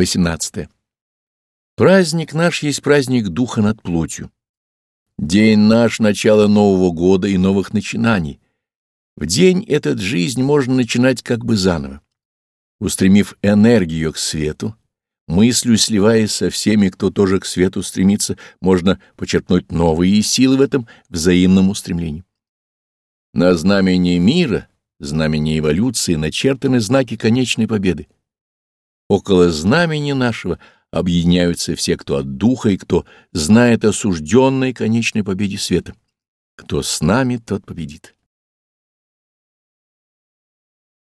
18. Праздник наш есть праздник Духа над плотью. День наш — начало Нового года и новых начинаний. В день этот жизнь можно начинать как бы заново. Устремив энергию к свету, мыслью сливаясь со всеми, кто тоже к свету стремится, можно почерпнуть новые силы в этом взаимном устремлении. На знамени мира, знамени эволюции начертаны знаки конечной победы. Около знамени нашего объединяются все, кто от духа и кто знает осужденной конечной победе света. Кто с нами, тот победит.